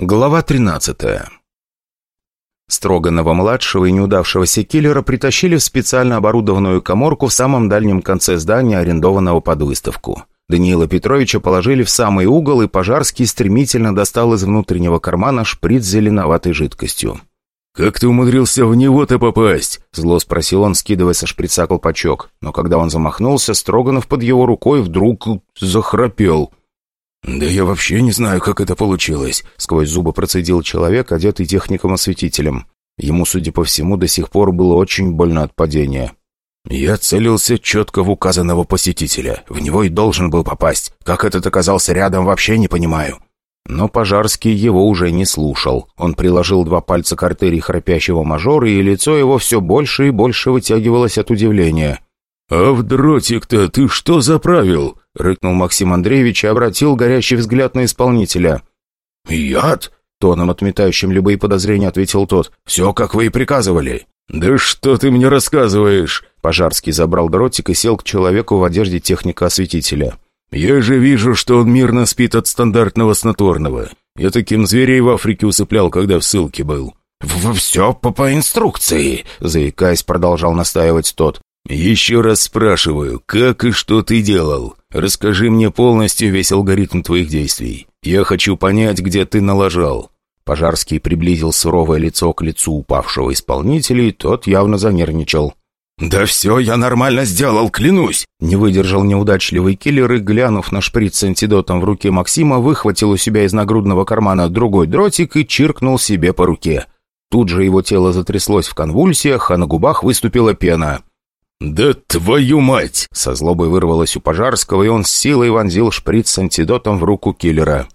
Глава 13 Строганова-младшего и неудавшегося киллера притащили в специально оборудованную коморку в самом дальнем конце здания, арендованного под выставку. Даниила Петровича положили в самый угол, и Пожарский стремительно достал из внутреннего кармана шприц с зеленоватой жидкостью. «Как ты умудрился в него-то попасть?» Зло спросил он, скидывая со шприца колпачок. Но когда он замахнулся, Строганов под его рукой вдруг захрапел. «Да я вообще не знаю, как это получилось», — сквозь зубы процедил человек, одетый техником-осветителем. Ему, судя по всему, до сих пор было очень больно от падения. «Я целился четко в указанного посетителя. В него и должен был попасть. Как этот оказался рядом, вообще не понимаю». Но Пожарский его уже не слушал. Он приложил два пальца к артерии храпящего мажора, и лицо его все больше и больше вытягивалось от удивления. «А в дротик-то ты что заправил?» — рыкнул Максим Андреевич и обратил горящий взгляд на исполнителя. «Яд?» — тоном отметающим любые подозрения ответил тот. «Все, как вы и приказывали». «Да что ты мне рассказываешь?» Пожарский забрал дротик и сел к человеку в одежде техника-осветителя. «Я же вижу, что он мирно спит от стандартного снотворного. Я таким зверей в Африке усыплял, когда в ссылке был». «Все по, по инструкции», — заикаясь, продолжал настаивать тот. «Еще раз спрашиваю, как и что ты делал? Расскажи мне полностью весь алгоритм твоих действий. Я хочу понять, где ты налажал». Пожарский приблизил суровое лицо к лицу упавшего исполнителя, и тот явно занервничал. «Да все я нормально сделал, клянусь!» Не выдержал неудачливый киллер и, глянув на шприц с антидотом в руке Максима, выхватил у себя из нагрудного кармана другой дротик и чиркнул себе по руке. Тут же его тело затряслось в конвульсиях, а на губах выступила пена. «Да твою мать!» Со злобой вырвалось у Пожарского, и он с силой вонзил шприц с антидотом в руку киллера.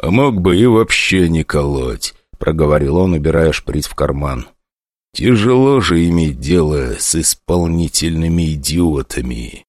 «А мог бы и вообще не колоть», — проговорил он, убирая шприц в карман. «Тяжело же иметь дело с исполнительными идиотами».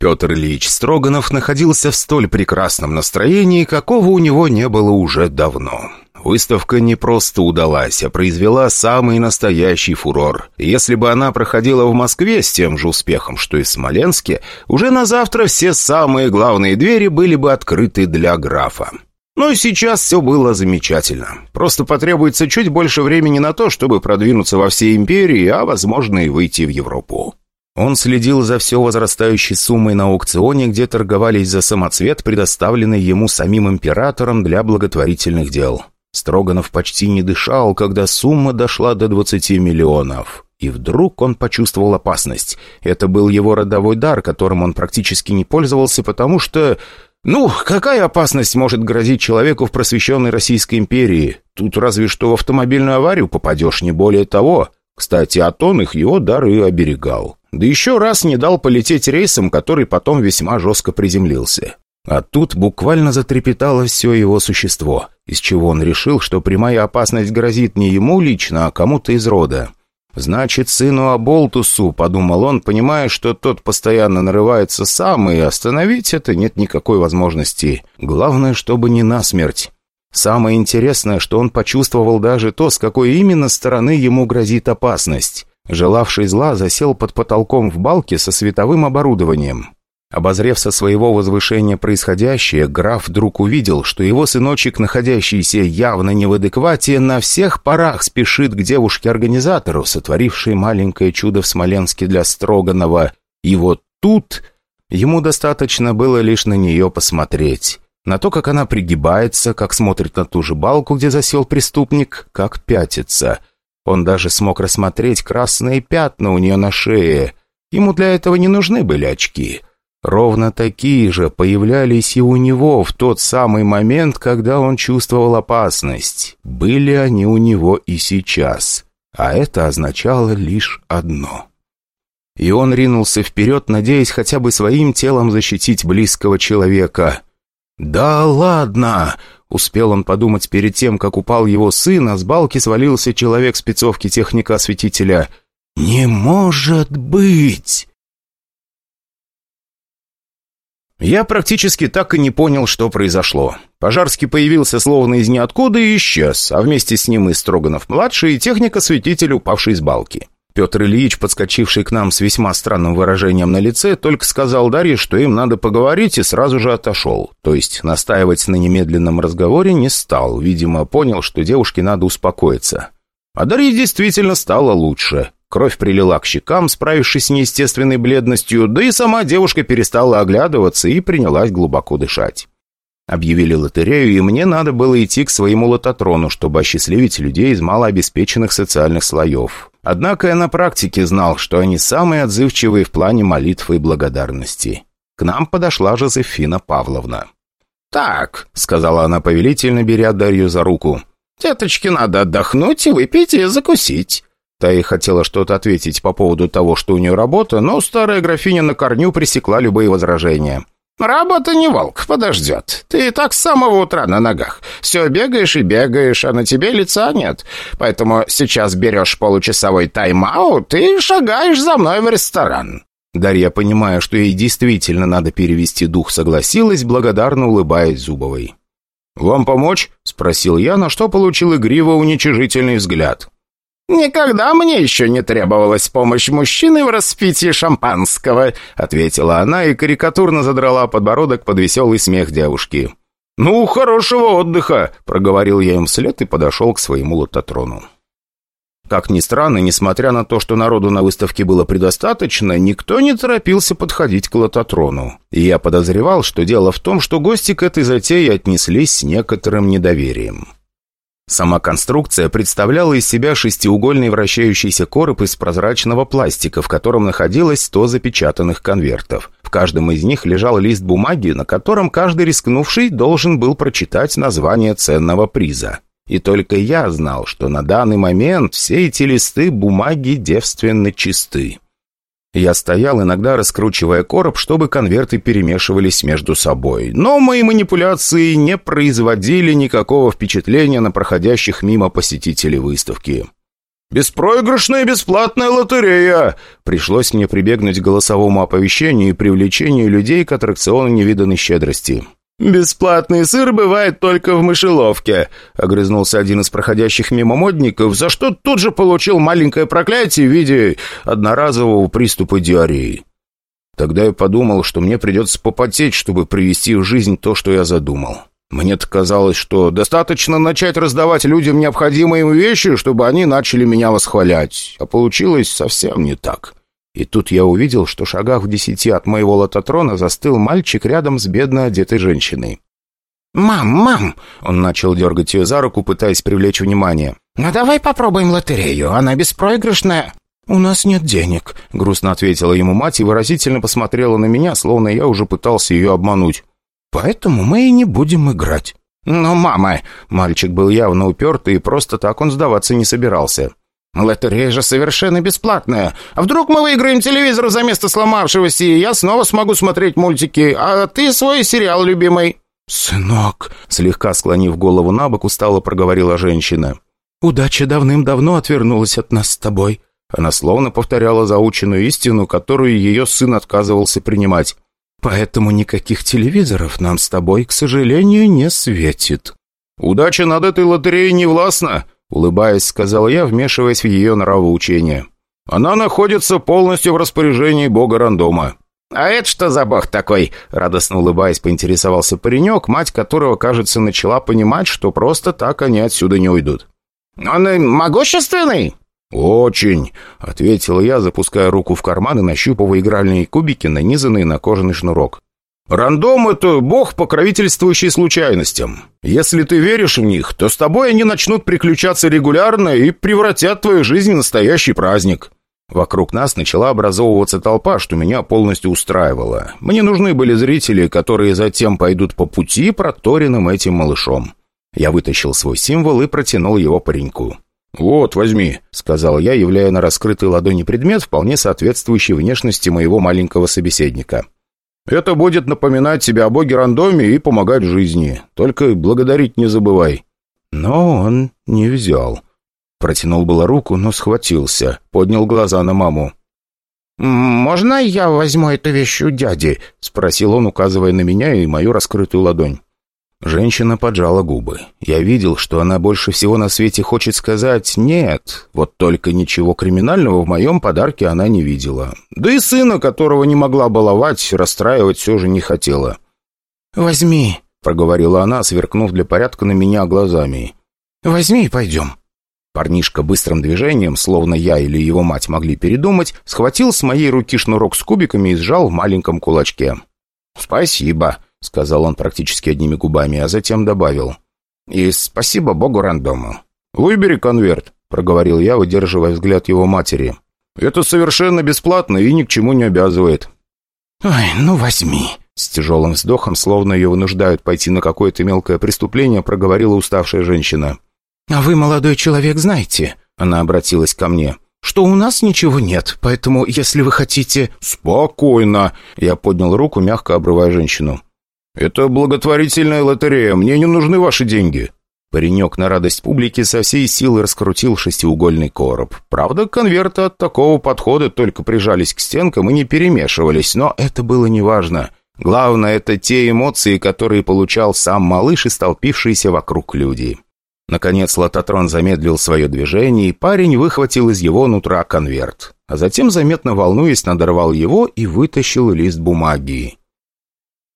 Петр Ильич Строганов находился в столь прекрасном настроении, какого у него не было уже давно. Выставка не просто удалась, а произвела самый настоящий фурор. Если бы она проходила в Москве с тем же успехом, что и в Смоленске, уже на завтра все самые главные двери были бы открыты для графа. Но сейчас все было замечательно. Просто потребуется чуть больше времени на то, чтобы продвинуться во всей империи, а, возможно, и выйти в Европу. Он следил за все возрастающей суммой на аукционе, где торговались за самоцвет, предоставленный ему самим императором для благотворительных дел. Строганов почти не дышал, когда сумма дошла до 20 миллионов. И вдруг он почувствовал опасность. Это был его родовой дар, которым он практически не пользовался, потому что... Ну, какая опасность может грозить человеку в просвещенной Российской империи? Тут разве что в автомобильную аварию попадешь, не более того. Кстати, Атон их его дар и оберегал. Да еще раз не дал полететь рейсом, который потом весьма жестко приземлился. А тут буквально затрепетало все его существо, из чего он решил, что прямая опасность грозит не ему лично, а кому-то из рода. «Значит, сыну Аболтусу», — подумал он, понимая, что тот постоянно нарывается сам, и остановить это нет никакой возможности. Главное, чтобы не насмерть. Самое интересное, что он почувствовал даже то, с какой именно стороны ему грозит опасность. Желавший зла засел под потолком в балке со световым оборудованием. Обозрев со своего возвышения происходящее, граф вдруг увидел, что его сыночек, находящийся явно не в адеквате, на всех парах спешит к девушке-организатору, сотворившей маленькое чудо в Смоленске для Строганова. И вот тут ему достаточно было лишь на нее посмотреть. На то, как она пригибается, как смотрит на ту же балку, где засел преступник, как пятится. Он даже смог рассмотреть красные пятна у нее на шее. Ему для этого не нужны были очки. Ровно такие же появлялись и у него в тот самый момент, когда он чувствовал опасность. Были они у него и сейчас. А это означало лишь одно. И он ринулся вперед, надеясь хотя бы своим телом защитить близкого человека. «Да ладно!» — успел он подумать перед тем, как упал его сын, а с балки свалился человек спецовки техника-осветителя. «Не может быть!» Я практически так и не понял, что произошло. Пожарский появился словно из ниоткуда и исчез, а вместе с ним и Строганов-младший, и техник-осветитель, упавший с балки. Петр Ильич, подскочивший к нам с весьма странным выражением на лице, только сказал Дарье, что им надо поговорить, и сразу же отошел. То есть настаивать на немедленном разговоре не стал. Видимо, понял, что девушке надо успокоиться. А Дарье действительно стало лучше. Кровь прилила к щекам, справившись с неестественной бледностью, да и сама девушка перестала оглядываться и принялась глубоко дышать. Объявили лотерею, и мне надо было идти к своему лототрону, чтобы осчастливить людей из малообеспеченных социальных слоев. Однако я на практике знал, что они самые отзывчивые в плане молитвы и благодарности. К нам подошла Жозефина Павловна. «Так», — сказала она повелительно, беря Дарью за руку, «деточке надо отдохнуть и выпить и закусить». Та и хотела что-то ответить по поводу того, что у нее работа, но старая графиня на корню пресекла любые возражения. «Работа не волк, подождет. Ты и так с самого утра на ногах. Все бегаешь и бегаешь, а на тебе лица нет. Поэтому сейчас берешь получасовой тайм-аут и шагаешь за мной в ресторан». Дарья, понимая, что ей действительно надо перевести дух, согласилась, благодарно улыбаясь Зубовой. «Вам помочь?» — спросил я, на что получил игриво уничижительный взгляд. «Никогда мне еще не требовалась помощь мужчины в распитии шампанского», ответила она и карикатурно задрала подбородок под веселый смех девушки. «Ну, хорошего отдыха!» — проговорил я им вслед и подошел к своему лототрону. Как ни странно, несмотря на то, что народу на выставке было предостаточно, никто не торопился подходить к лототрону. И я подозревал, что дело в том, что гости к этой затее отнеслись с некоторым недоверием. Сама конструкция представляла из себя шестиугольный вращающийся короб из прозрачного пластика, в котором находилось 100 запечатанных конвертов. В каждом из них лежал лист бумаги, на котором каждый рискнувший должен был прочитать название ценного приза. И только я знал, что на данный момент все эти листы бумаги девственно чисты. Я стоял, иногда раскручивая короб, чтобы конверты перемешивались между собой. Но мои манипуляции не производили никакого впечатления на проходящих мимо посетителей выставки. «Беспроигрышная бесплатная лотерея!» Пришлось мне прибегнуть к голосовому оповещению и привлечению людей к аттракциону невиданной щедрости. «Бесплатный сыр бывает только в мышеловке», — огрызнулся один из проходящих мимо модников, за что тут же получил маленькое проклятие в виде одноразового приступа диареи. Тогда я подумал, что мне придется попотеть, чтобы привести в жизнь то, что я задумал. Мне-то казалось, что достаточно начать раздавать людям необходимые им вещи, чтобы они начали меня восхвалять. А получилось совсем не так. И тут я увидел, что шагах в десяти от моего лототрона застыл мальчик рядом с бедно одетой женщиной. «Мам, мам!» Он начал дергать ее за руку, пытаясь привлечь внимание. «Ну давай попробуем лотерею, она беспроигрышная». «У нас нет денег», — грустно ответила ему мать и выразительно посмотрела на меня, словно я уже пытался ее обмануть. «Поэтому мы и не будем играть». «Но, мама...» Мальчик был явно упертый, и просто так он сдаваться не собирался. «Лотерея же совершенно бесплатная. А вдруг мы выиграем телевизор за место сломавшегося, и я снова смогу смотреть мультики, а ты свой сериал любимый?» «Сынок», — слегка склонив голову на бок, устало проговорила женщина. «Удача давным-давно отвернулась от нас с тобой». Она словно повторяла заученную истину, которую ее сын отказывался принимать. «Поэтому никаких телевизоров нам с тобой, к сожалению, не светит». «Удача над этой лотереей не властна», Улыбаясь, сказал я, вмешиваясь в ее нравоучение. «Она находится полностью в распоряжении бога рандома». «А это что за бог такой?» Радостно улыбаясь, поинтересовался паренек, мать которого, кажется, начала понимать, что просто так они отсюда не уйдут. «Он могущественный?» «Очень», — ответил я, запуская руку в карман и нащупывая игральные кубики, нанизанные на кожаный шнурок. Рандом — это бог, покровительствующий случайностям. Если ты веришь в них, то с тобой они начнут приключаться регулярно и превратят твою жизнь в настоящий праздник. Вокруг нас начала образовываться толпа, что меня полностью устраивало. Мне нужны были зрители, которые затем пойдут по пути, проторенным этим малышом. Я вытащил свой символ и протянул его пареньку. «Вот, возьми», — сказал я, являя на раскрытой ладони предмет, вполне соответствующий внешности моего маленького собеседника. Это будет напоминать тебе о боге рандоме и помогать жизни. Только благодарить не забывай». Но он не взял. Протянул было руку, но схватился. Поднял глаза на маму. «Можно я возьму эту вещь у дяди?» — спросил он, указывая на меня и мою раскрытую ладонь. Женщина поджала губы. Я видел, что она больше всего на свете хочет сказать «нет». Вот только ничего криминального в моем подарке она не видела. Да и сына, которого не могла баловать, расстраивать все же не хотела. «Возьми», — проговорила она, сверкнув для порядка на меня глазами. «Возьми и пойдем». Парнишка быстрым движением, словно я или его мать могли передумать, схватил с моей руки шнурок с кубиками и сжал в маленьком кулачке. «Спасибо», — сказал он практически одними губами, а затем добавил. «И спасибо богу рандому». «Выбери конверт», — проговорил я, выдерживая взгляд его матери. «Это совершенно бесплатно и ни к чему не обязывает». «Ой, ну возьми», — с тяжелым вздохом, словно ее вынуждают пойти на какое-то мелкое преступление, проговорила уставшая женщина. «А вы, молодой человек, знаете...» — она обратилась ко мне что у нас ничего нет, поэтому, если вы хотите...» «Спокойно!» — я поднял руку, мягко обрывая женщину. «Это благотворительная лотерея, мне не нужны ваши деньги». Паренек на радость публики со всей силы раскрутил шестиугольный короб. Правда, конверты от такого подхода только прижались к стенкам и не перемешивались, но это было неважно. Главное, это те эмоции, которые получал сам малыш и столпившиеся вокруг люди. Наконец лототрон замедлил свое движение, и парень выхватил из его нутра конверт. А затем, заметно волнуясь, надорвал его и вытащил лист бумаги.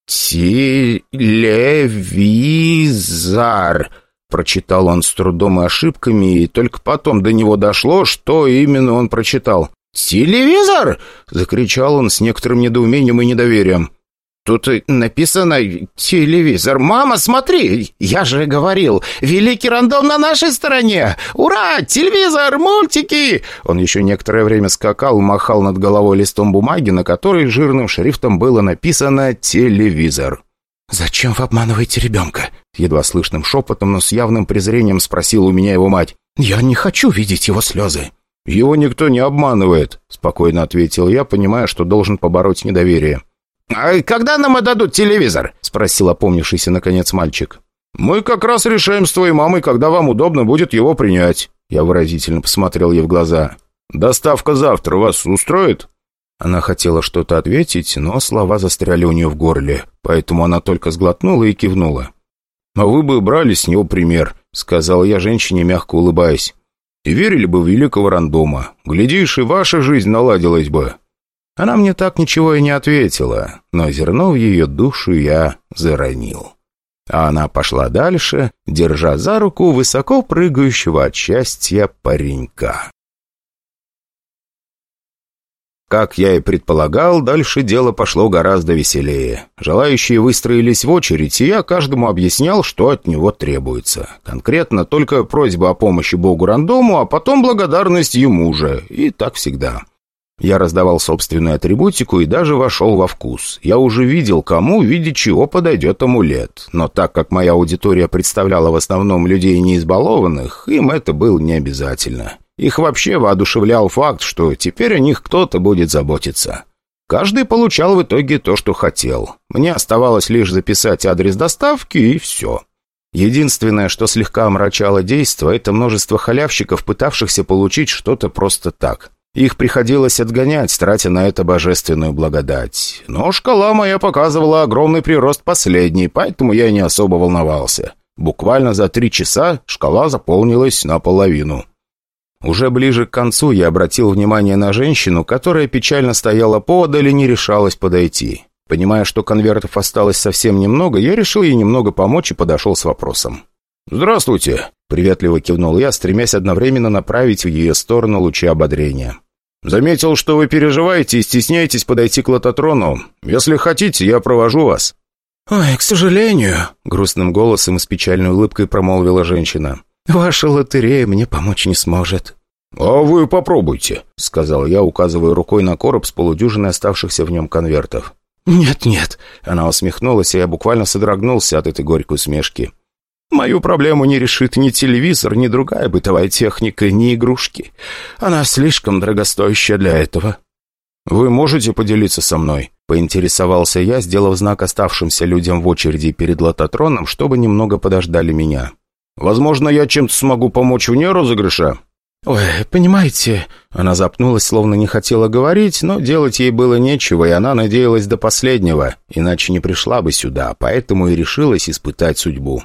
«Телевизор!» Прочитал он с трудом и ошибками, и только потом до него дошло, что именно он прочитал. «Телевизор!» — закричал он с некоторым недоумением и недоверием. Тут написано «телевизор». «Мама, смотри! Я же говорил, великий рандом на нашей стороне! Ура! Телевизор! Мультики!» Он еще некоторое время скакал, махал над головой листом бумаги, на которой жирным шрифтом было написано «телевизор». «Зачем вы обманываете ребенка?» Едва слышным шепотом, но с явным презрением спросила у меня его мать. «Я не хочу видеть его слезы». «Его никто не обманывает», — спокойно ответил я, понимая, что должен побороть недоверие. «А когда нам отдадут телевизор?» — спросил опомнившийся наконец мальчик. «Мы как раз решаем с твоей мамой, когда вам удобно будет его принять». Я выразительно посмотрел ей в глаза. «Доставка завтра вас устроит?» Она хотела что-то ответить, но слова застряли у нее в горле, поэтому она только сглотнула и кивнула. «А вы бы брали с него пример», — сказал я женщине, мягко улыбаясь. «И верили бы в великого рандома. Глядишь, и ваша жизнь наладилась бы». Она мне так ничего и не ответила, но зерно в ее душу я заронил. А она пошла дальше, держа за руку высоко прыгающего от счастья паренька. Как я и предполагал, дальше дело пошло гораздо веселее. Желающие выстроились в очередь, и я каждому объяснял, что от него требуется. Конкретно только просьба о помощи богу рандому, а потом благодарность ему же. И так всегда. Я раздавал собственную атрибутику и даже вошел во вкус. Я уже видел, кому в виде чего подойдет амулет. Но так как моя аудитория представляла в основном людей неизбалованных, им это было не обязательно. Их вообще воодушевлял факт, что теперь о них кто-то будет заботиться. Каждый получал в итоге то, что хотел. Мне оставалось лишь записать адрес доставки и все. Единственное, что слегка омрачало действо, это множество халявщиков, пытавшихся получить что-то просто так. Их приходилось отгонять, тратя на это божественную благодать. Но шкала моя показывала огромный прирост последний, поэтому я не особо волновался. Буквально за три часа шкала заполнилась наполовину. Уже ближе к концу я обратил внимание на женщину, которая печально стояла поодаль и не решалась подойти. Понимая, что конвертов осталось совсем немного, я решил ей немного помочь и подошел с вопросом. «Здравствуйте!» — приветливо кивнул я, стремясь одновременно направить в ее сторону лучи ободрения. Заметил, что вы переживаете и стесняетесь подойти к лототрону. Если хотите, я провожу вас». «Ой, к сожалению», — грустным голосом и с печальной улыбкой промолвила женщина. «Ваша лотерея мне помочь не сможет». «А вы попробуйте», — сказал я, указывая рукой на короб с полудюжиной оставшихся в нем конвертов. «Нет-нет», — она усмехнулась, и я буквально содрогнулся от этой горькой усмешки. Мою проблему не решит ни телевизор, ни другая бытовая техника, ни игрушки. Она слишком дорогостоящая для этого. Вы можете поделиться со мной?» Поинтересовался я, сделав знак оставшимся людям в очереди перед лототроном, чтобы немного подождали меня. «Возможно, я чем-то смогу помочь вне розыгрыша?» «Ой, понимаете...» Она запнулась, словно не хотела говорить, но делать ей было нечего, и она надеялась до последнего, иначе не пришла бы сюда, поэтому и решилась испытать судьбу.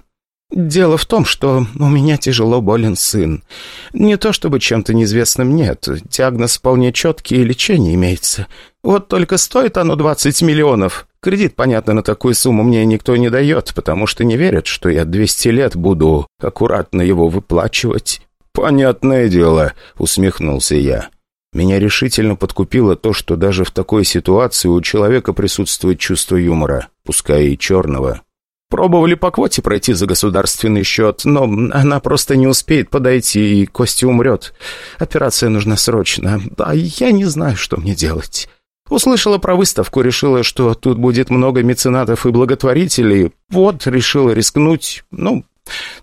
«Дело в том, что у меня тяжело болен сын. Не то чтобы чем-то неизвестным нет. Диагноз вполне четкий и лечение имеется. Вот только стоит оно 20 миллионов. Кредит, понятно, на такую сумму мне никто не дает, потому что не верят, что я 200 лет буду аккуратно его выплачивать». «Понятное дело», — усмехнулся я. Меня решительно подкупило то, что даже в такой ситуации у человека присутствует чувство юмора, пускай и черного. Пробовали по квоте пройти за государственный счет, но она просто не успеет подойти, и Костя умрет. Операция нужна срочно, а я не знаю, что мне делать. Услышала про выставку, решила, что тут будет много меценатов и благотворителей. Вот, решила рискнуть. Ну,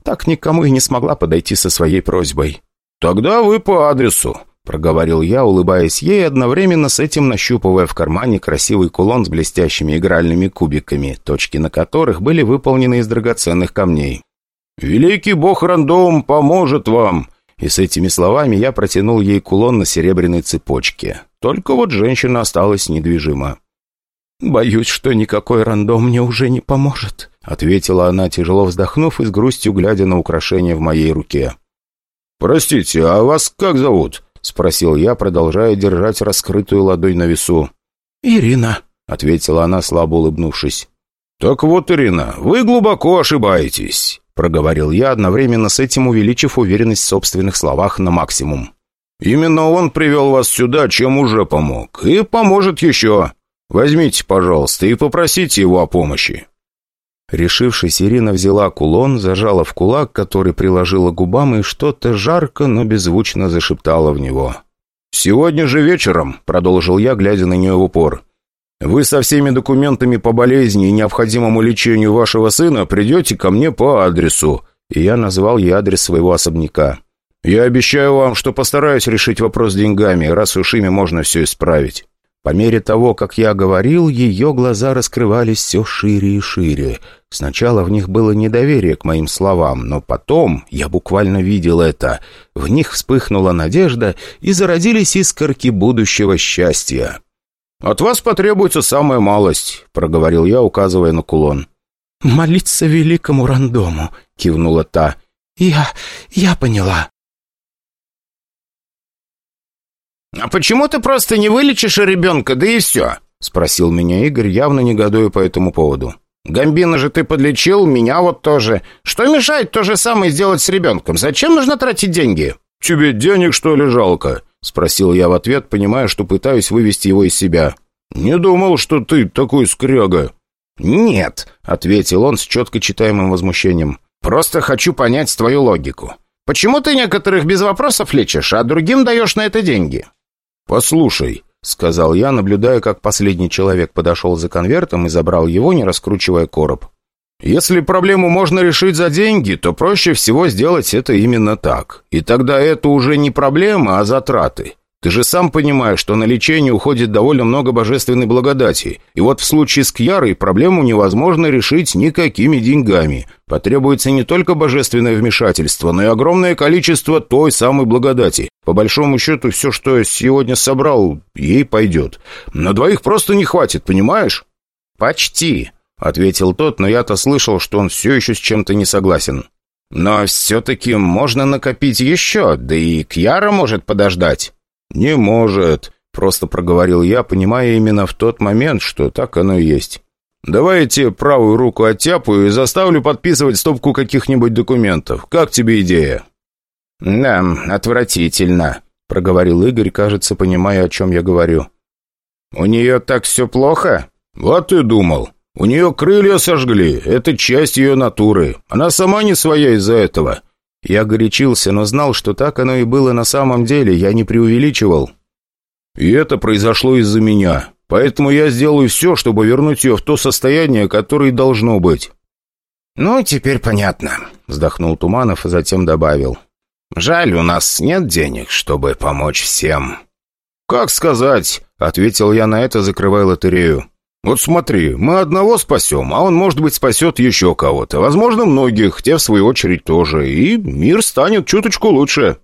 так никому и не смогла подойти со своей просьбой. «Тогда вы по адресу», — проговорил я, улыбаясь ей, одновременно с этим нащупывая в кармане красивый кулон с блестящими игральными кубиками, точки на которых были выполнены из драгоценных камней. «Великий бог рандом поможет вам!» И с этими словами я протянул ей кулон на серебряной цепочке. Только вот женщина осталась недвижима. «Боюсь, что никакой рандом мне уже не поможет», ответила она, тяжело вздохнув и с грустью глядя на украшение в моей руке. «Простите, а вас как зовут?» — спросил я, продолжая держать раскрытую ладонь на весу. «Ирина», — ответила она, слабо улыбнувшись. «Так вот, Ирина, вы глубоко ошибаетесь», — проговорил я, одновременно с этим увеличив уверенность в собственных словах на максимум. «Именно он привел вас сюда, чем уже помог, и поможет еще. Возьмите, пожалуйста, и попросите его о помощи». Решившись, Ирина взяла кулон, зажала в кулак, который приложила губам, и что-то жарко, но беззвучно зашептала в него. «Сегодня же вечером», — продолжил я, глядя на нее в упор, «вы со всеми документами по болезни и необходимому лечению вашего сына придете ко мне по адресу». И я назвал ей адрес своего особняка. «Я обещаю вам, что постараюсь решить вопрос с деньгами, раз уж ими можно все исправить». По мере того, как я говорил, ее глаза раскрывались все шире и шире. Сначала в них было недоверие к моим словам, но потом, я буквально видел это, в них вспыхнула надежда и зародились искорки будущего счастья. «От вас потребуется самая малость», — проговорил я, указывая на кулон. «Молиться великому рандому», — кивнула та. «Я... я поняла». «А почему ты просто не вылечишь ребенка, да и все?» — спросил меня Игорь, явно негодуя по этому поводу. «Гамбина же ты подлечил, меня вот тоже. Что мешает то же самое сделать с ребенком? Зачем нужно тратить деньги?» «Тебе денег, что ли, жалко?» — спросил я в ответ, понимая, что пытаюсь вывести его из себя. «Не думал, что ты такой скряга». «Нет», — ответил он с четко читаемым возмущением. «Просто хочу понять твою логику. Почему ты некоторых без вопросов лечишь, а другим даешь на это деньги?» «Послушай», — сказал я, наблюдая, как последний человек подошел за конвертом и забрал его, не раскручивая короб. «Если проблему можно решить за деньги, то проще всего сделать это именно так. И тогда это уже не проблема, а затраты. Ты же сам понимаешь, что на лечение уходит довольно много божественной благодати. И вот в случае с Кьярой проблему невозможно решить никакими деньгами. Потребуется не только божественное вмешательство, но и огромное количество той самой благодати. По большому счету, все, что я сегодня собрал, ей пойдет. На двоих просто не хватит, понимаешь? «Почти», — ответил тот, но я-то слышал, что он все еще с чем-то не согласен. «Но все-таки можно накопить еще, да и Кьяра может подождать». «Не может», — просто проговорил я, понимая именно в тот момент, что так оно и есть. «Давайте правую руку оттяпаю и заставлю подписывать стопку каких-нибудь документов. Как тебе идея?» «Да, отвратительно», — проговорил Игорь, кажется, понимая, о чем я говорю. «У нее так все плохо?» «Вот ты думал. У нее крылья сожгли. Это часть ее натуры. Она сама не своя из-за этого. Я горячился, но знал, что так оно и было на самом деле, я не преувеличивал. И это произошло из-за меня. Поэтому я сделаю все, чтобы вернуть ее в то состояние, которое должно быть». «Ну, теперь понятно», — вздохнул Туманов и затем добавил. «Жаль, у нас нет денег, чтобы помочь всем». «Как сказать?» — ответил я на это, закрывая лотерею. «Вот смотри, мы одного спасем, а он, может быть, спасет еще кого-то. Возможно, многих, те, в свою очередь, тоже. И мир станет чуточку лучше».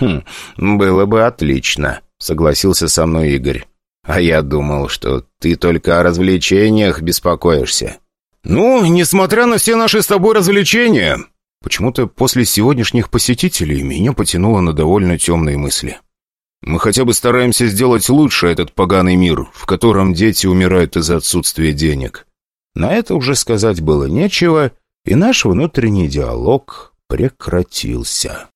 «Хм, было бы отлично», — согласился со мной Игорь. «А я думал, что ты только о развлечениях беспокоишься». «Ну, несмотря на все наши с тобой развлечения...» Почему-то после сегодняшних посетителей меня потянуло на довольно темные мысли. Мы хотя бы стараемся сделать лучше этот поганый мир, в котором дети умирают из-за отсутствия денег. На это уже сказать было нечего, и наш внутренний диалог прекратился.